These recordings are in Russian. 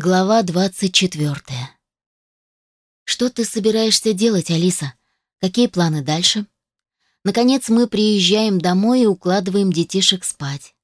Глава 24. Что ты собираешься делать, Алиса? Какие планы дальше? Наконец мы приезжаем домой и укладываем детишек спать.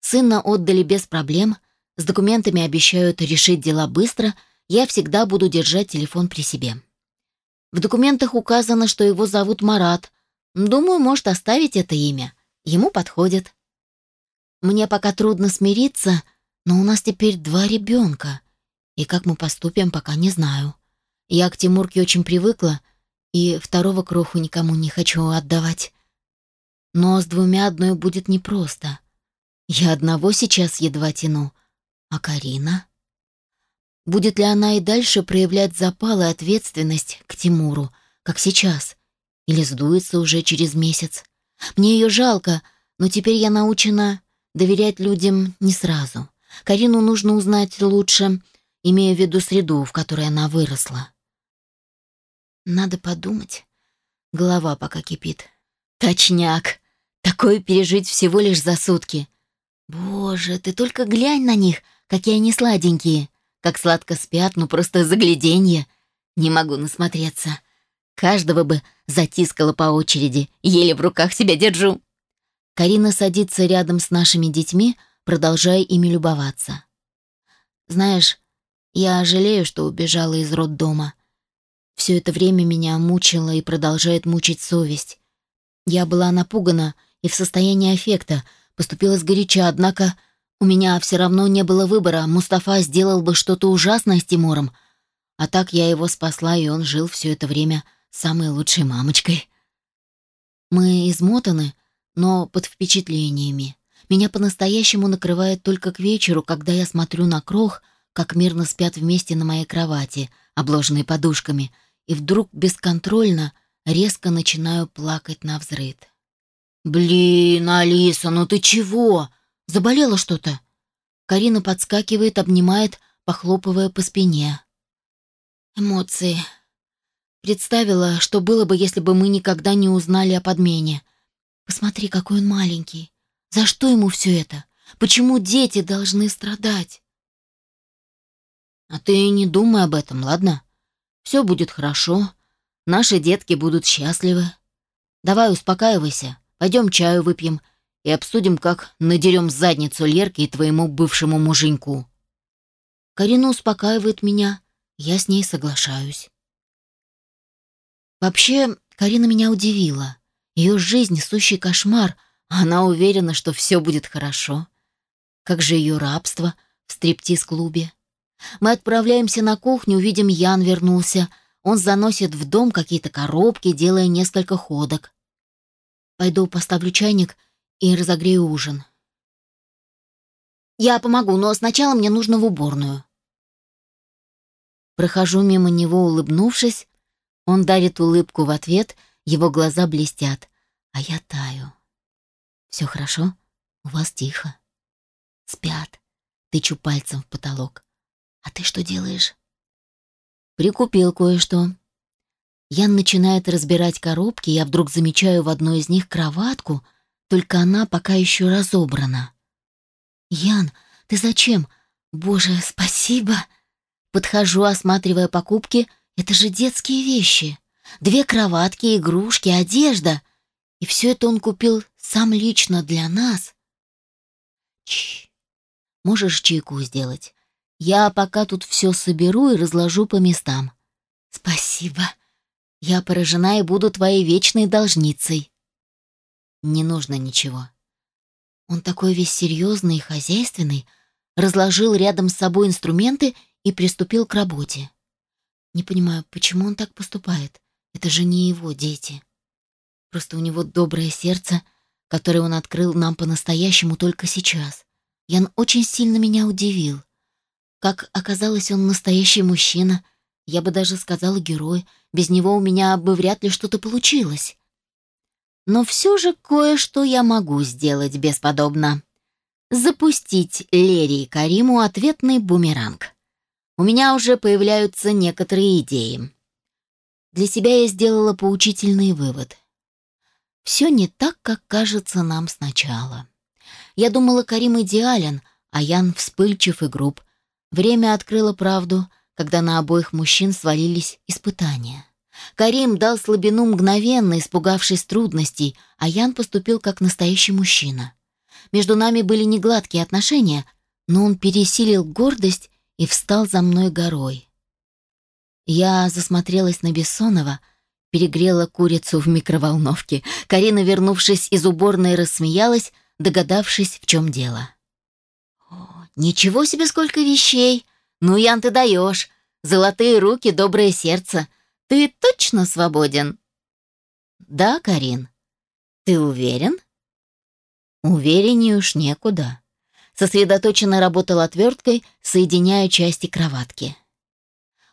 Сына отдали без проблем, с документами обещают решить дела быстро, я всегда буду держать телефон при себе. В документах указано, что его зовут Марат. Думаю, может оставить это имя. Ему подходит. Мне пока трудно смириться, но у нас теперь два ребенка. И как мы поступим, пока не знаю. Я к Тимурке очень привыкла, и второго кроху никому не хочу отдавать. Но с двумя одной будет непросто. Я одного сейчас едва тяну. А Карина? Будет ли она и дальше проявлять запал и ответственность к Тимуру, как сейчас? Или сдуется уже через месяц? Мне ее жалко, но теперь я научена доверять людям не сразу. Карину нужно узнать лучше, имея в виду среду, в которой она выросла. Надо подумать. Голова пока кипит. Точняк. Такое пережить всего лишь за сутки. Боже, ты только глянь на них, какие они сладенькие. Как сладко спят, ну просто загляденье. Не могу насмотреться. Каждого бы затискала по очереди, еле в руках себя держу. Карина садится рядом с нашими детьми, продолжая ими любоваться. Знаешь, я жалею, что убежала из роддома. Все это время меня мучила и продолжает мучить совесть. Я была напугана и в состоянии аффекта, поступила сгоряча, однако у меня все равно не было выбора. Мустафа сделал бы что-то ужасное с Тимуром. А так я его спасла, и он жил все это время самой лучшей мамочкой. Мы измотаны, но под впечатлениями. Меня по-настоящему накрывает только к вечеру, когда я смотрю на крох, как мирно спят вместе на моей кровати, обложенной подушками, и вдруг бесконтрольно, резко начинаю плакать на взрыд. «Блин, Алиса, ну ты чего? Заболела что-то?» Карина подскакивает, обнимает, похлопывая по спине. Эмоции. Представила, что было бы, если бы мы никогда не узнали о подмене. Посмотри, какой он маленький. За что ему все это? Почему дети должны страдать? А ты не думай об этом, ладно? Все будет хорошо. Наши детки будут счастливы. Давай успокаивайся. Пойдем чаю выпьем и обсудим, как надерем задницу Лерке и твоему бывшему муженьку. Карина успокаивает меня. Я с ней соглашаюсь. Вообще, Карина меня удивила. Ее жизнь — сущий кошмар, она уверена, что все будет хорошо. Как же ее рабство в стриптиз-клубе? Мы отправляемся на кухню, увидим, Ян вернулся. Он заносит в дом какие-то коробки, делая несколько ходок. Пойду поставлю чайник и разогрею ужин. Я помогу, но сначала мне нужно в уборную. Прохожу мимо него, улыбнувшись. Он дарит улыбку в ответ, его глаза блестят, а я таю. Все хорошо? У вас тихо. Спят. Тычу пальцем в потолок. А ты что делаешь? Прикупил кое-что. Ян начинает разбирать коробки, я вдруг замечаю в одной из них кроватку, только она пока еще разобрана. «Ян, ты зачем? Боже, спасибо!» Подхожу, осматривая покупки. Это же детские вещи. Две кроватки, игрушки, одежда. И все это он купил сам лично для нас. Чш. Можешь чайку сделать? Я пока тут все соберу и разложу по местам. Спасибо. Я поражена и буду твоей вечной должницей. Не нужно ничего. Он такой весь серьезный и хозяйственный, разложил рядом с собой инструменты и приступил к работе. Не понимаю, почему он так поступает. Это же не его дети. Просто у него доброе сердце — который он открыл нам по-настоящему только сейчас. Ян очень сильно меня удивил. Как оказалось, он настоящий мужчина, я бы даже сказала герой, без него у меня бы вряд ли что-то получилось. Но все же кое-что я могу сделать бесподобно. Запустить Лере и Кариму ответный бумеранг. У меня уже появляются некоторые идеи. Для себя я сделала поучительный вывод — все не так, как кажется нам сначала. Я думала, Карим идеален, а Ян вспыльчив и груб. Время открыло правду, когда на обоих мужчин свалились испытания. Карим дал слабину мгновенно, испугавшись трудностей, а Ян поступил как настоящий мужчина. Между нами были негладкие отношения, но он пересилил гордость и встал за мной горой. Я засмотрелась на Бессонова, перегрела курицу в микроволновке. Карина, вернувшись из уборной, рассмеялась, догадавшись, в чем дело. «Ничего себе, сколько вещей! Ну, Ян, ты даешь! Золотые руки, доброе сердце! Ты точно свободен?» «Да, Карин. Ты уверен?» «Увереннее уж некуда». Сосредоточенно работал отверткой, соединяя части кроватки.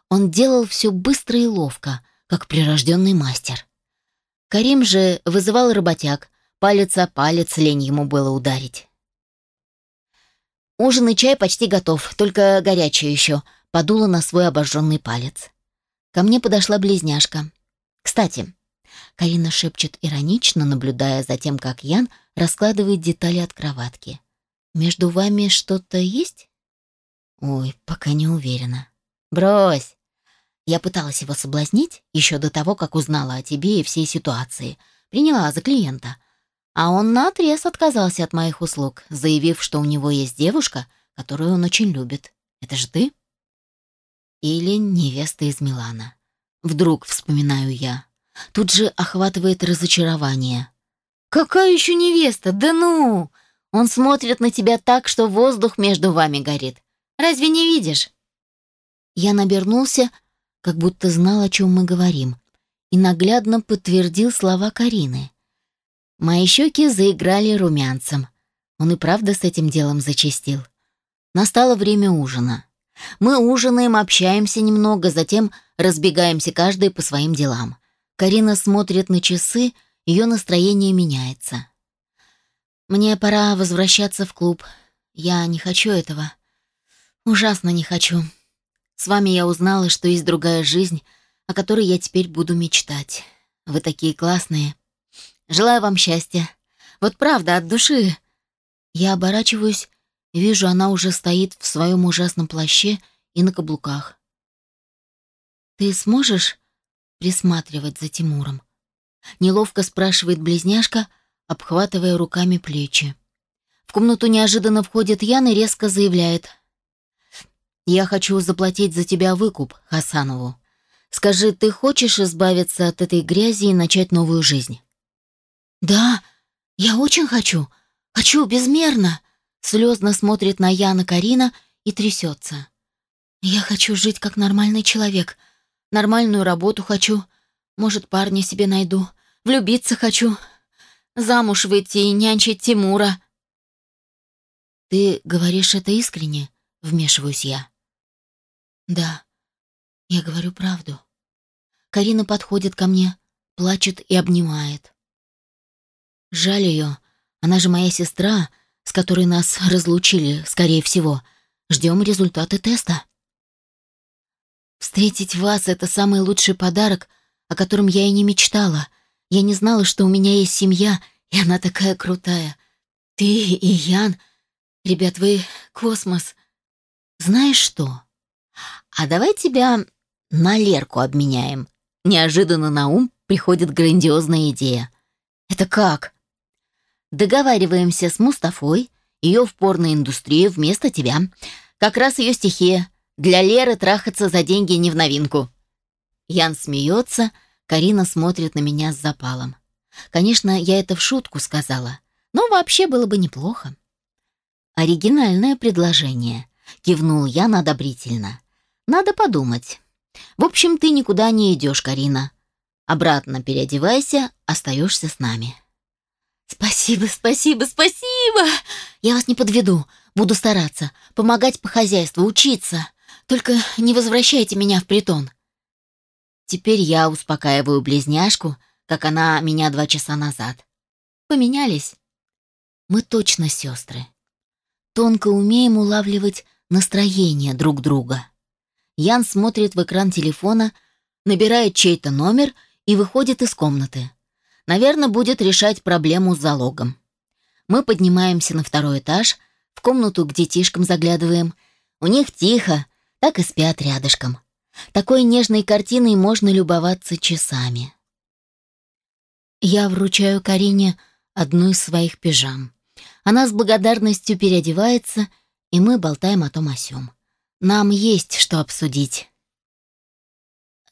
Он делал все быстро и ловко, как прирожденный мастер. Карим же вызывал работяг, палец о палец лень ему было ударить. Ужин и чай почти готов, только горячий еще. Подула на свой обожженный палец. Ко мне подошла близняшка. Кстати, Карина шепчет иронично, наблюдая за тем, как Ян раскладывает детали от кроватки. «Между вами что-то есть?» «Ой, пока не уверена». «Брось!» Я пыталась его соблазнить еще до того, как узнала о тебе и всей ситуации. Приняла за клиента. А он наотрез отказался от моих услуг, заявив, что у него есть девушка, которую он очень любит. Это же ты? Или невеста из Милана. Вдруг вспоминаю я. Тут же охватывает разочарование. «Какая еще невеста? Да ну! Он смотрит на тебя так, что воздух между вами горит. Разве не видишь?» Я набернулся, как будто знал, о чем мы говорим, и наглядно подтвердил слова Карины. Мои щеки заиграли румянцем. Он и правда с этим делом зачастил. Настало время ужина. Мы ужинаем, общаемся немного, затем разбегаемся каждый по своим делам. Карина смотрит на часы, ее настроение меняется. Мне пора возвращаться в клуб. Я не хочу этого. Ужасно не хочу. С вами я узнала, что есть другая жизнь, о которой я теперь буду мечтать. Вы такие классные. Желаю вам счастья. Вот правда, от души. Я оборачиваюсь, вижу, она уже стоит в своем ужасном плаще и на каблуках. Ты сможешь присматривать за Тимуром? Неловко спрашивает близняшка, обхватывая руками плечи. В комнату неожиданно входит Ян и резко заявляет. «Я хочу заплатить за тебя выкуп, Хасанову. Скажи, ты хочешь избавиться от этой грязи и начать новую жизнь?» «Да, я очень хочу. Хочу безмерно!» Слезно смотрит на Яна Карина и трясется. «Я хочу жить как нормальный человек. Нормальную работу хочу. Может, парня себе найду. Влюбиться хочу. Замуж выйти и нянчить Тимура». «Ты говоришь это искренне?» — вмешиваюсь я. «Да, я говорю правду». Карина подходит ко мне, плачет и обнимает. Жаль ее. Она же моя сестра, с которой нас разлучили, скорее всего. Ждем результаты теста. Встретить вас — это самый лучший подарок, о котором я и не мечтала. Я не знала, что у меня есть семья, и она такая крутая. Ты и Ян. Ребят, вы космос. Знаешь что? А давай тебя на Лерку обменяем. Неожиданно на ум приходит грандиозная идея. Это как? Договариваемся с Мустафой, ее в порноиндустрию вместо тебя. Как раз ее стихия. Для Леры трахаться за деньги не в новинку. Ян смеется, Карина смотрит на меня с запалом. Конечно, я это в шутку сказала, но вообще было бы неплохо. Оригинальное предложение, кивнул Ян одобрительно. Надо подумать. В общем, ты никуда не идешь, Карина. Обратно переодевайся, остаешься с нами. «Спасибо, спасибо, спасибо! Я вас не подведу. Буду стараться, помогать по хозяйству, учиться. Только не возвращайте меня в притон». Теперь я успокаиваю близняшку, как она меня два часа назад. Поменялись. Мы точно сестры. Тонко умеем улавливать настроение друг друга. Ян смотрит в экран телефона, набирает чей-то номер и выходит из комнаты. Наверное, будет решать проблему с залогом. Мы поднимаемся на второй этаж, в комнату к детишкам заглядываем. У них тихо, так и спят рядышком. Такой нежной картиной можно любоваться часами. Я вручаю Карине одну из своих пижам. Она с благодарностью переодевается, и мы болтаем о том о сём. Нам есть что обсудить.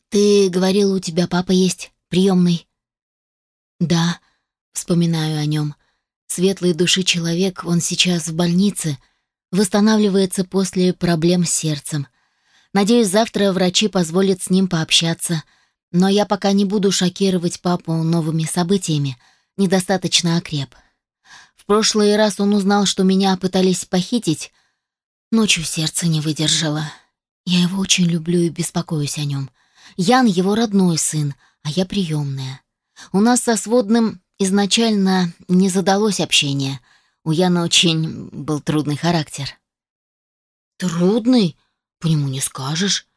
«Ты говорил, у тебя папа есть, приемный?» «Да», — вспоминаю о нем. Светлой души человек, он сейчас в больнице, восстанавливается после проблем с сердцем. Надеюсь, завтра врачи позволят с ним пообщаться. Но я пока не буду шокировать папу новыми событиями. Недостаточно окреп. В прошлый раз он узнал, что меня пытались похитить. Ночью сердце не выдержало. Я его очень люблю и беспокоюсь о нем. Ян его родной сын, а я приемная. У нас со сводным изначально не задалось общение. У Яна очень был трудный характер. «Трудный?» По нему не скажешь.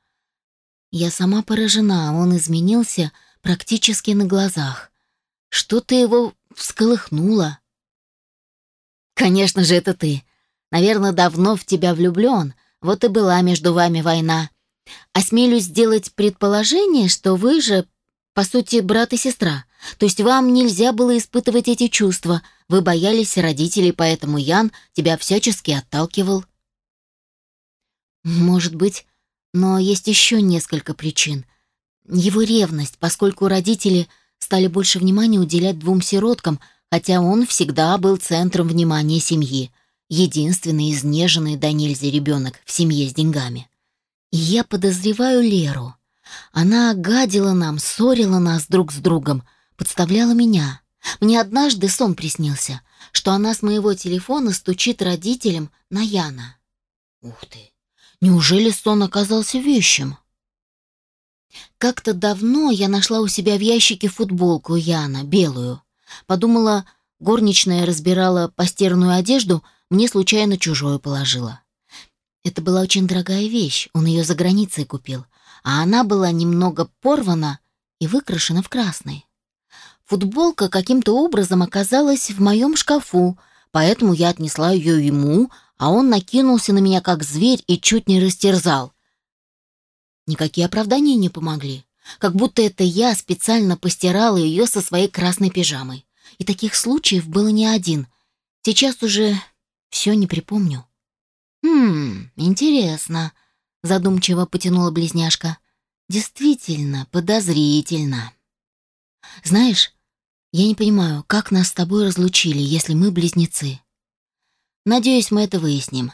Я сама поражена, он изменился практически на глазах. Что-то его всколыхнуло. Конечно же, это ты. Наверное, давно в тебя влюблен. Вот и была между вами война. Осмелюсь сделать предположение, что вы же, по сути, брат и сестра. То есть вам нельзя было испытывать эти чувства. Вы боялись родителей, поэтому Ян тебя всячески отталкивал. Может быть, но есть еще несколько причин. Его ревность, поскольку родители стали больше внимания уделять двум сироткам, хотя он всегда был центром внимания семьи, единственный изнеженный до нельзя ребенок в семье с деньгами. И я подозреваю Леру. Она гадила нам, ссорила нас друг с другом, подставляла меня. Мне однажды сон приснился, что она с моего телефона стучит родителям на Яна. Ух ты! Неужели сон оказался вещим? Как-то давно я нашла у себя в ящике футболку Яна, белую. Подумала, горничная разбирала постиранную одежду, мне случайно чужое положила. Это была очень дорогая вещь, он ее за границей купил, а она была немного порвана и выкрашена в красный. Футболка каким-то образом оказалась в моем шкафу, поэтому я отнесла ее ему, а он накинулся на меня как зверь и чуть не растерзал. Никакие оправдания не помогли. Как будто это я специально постирала ее со своей красной пижамой. И таких случаев было не один. Сейчас уже все не припомню. «Хм, интересно», — задумчиво потянула близняшка. «Действительно подозрительно». «Знаешь, я не понимаю, как нас с тобой разлучили, если мы близнецы. Надеюсь, мы это выясним.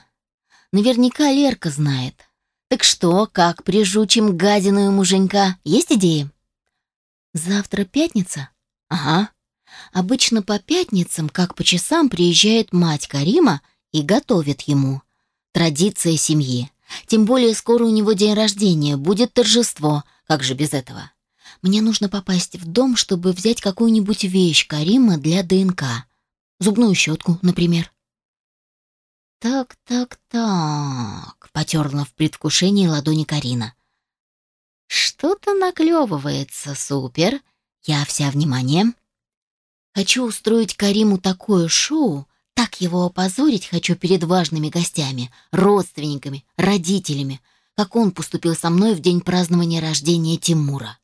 Наверняка Лерка знает. Так что, как прижучим гадиную муженька? Есть идеи? Завтра пятница? Ага. Обычно по пятницам, как по часам, приезжает мать Карима и готовит ему. Традиция семьи. Тем более скоро у него день рождения, будет торжество. Как же без этого? Мне нужно попасть в дом, чтобы взять какую-нибудь вещь Карима для ДНК. Зубную щетку, например. «Так, так, так», — потерла в предвкушении ладони Карина. «Что-то наклевывается, супер. Я вся внимание. Хочу устроить Кариму такое шоу, так его опозорить хочу перед важными гостями, родственниками, родителями, как он поступил со мной в день празднования рождения Тимура.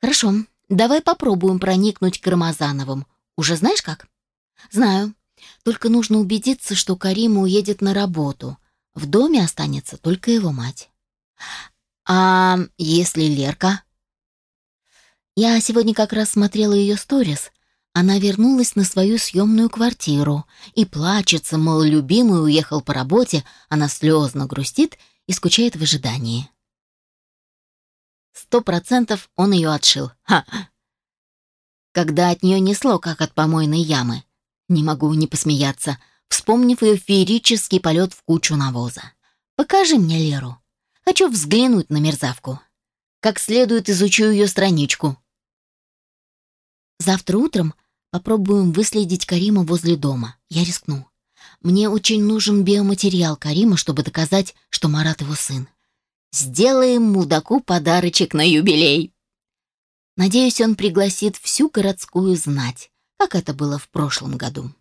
Хорошо, давай попробуем проникнуть к Рамазановым. Уже знаешь как? Знаю. Только нужно убедиться, что Карима уедет на работу. В доме останется только его мать. А если Лерка? Я сегодня как раз смотрела ее сторис. Она вернулась на свою съемную квартиру и плачется, мол, любимый уехал по работе, она слезно грустит и скучает в ожидании. Сто процентов он ее отшил. Ха! Когда от нее несло, как от помойной ямы. Не могу не посмеяться, вспомнив ее феерический полет в кучу навоза. «Покажи мне Леру. Хочу взглянуть на мерзавку. Как следует изучу ее страничку». Завтра утром попробуем выследить Карима возле дома. Я рискну. Мне очень нужен биоматериал Карима, чтобы доказать, что Марат его сын. Сделаем мудаку подарочек на юбилей. Надеюсь, он пригласит всю городскую знать как это было в прошлом году.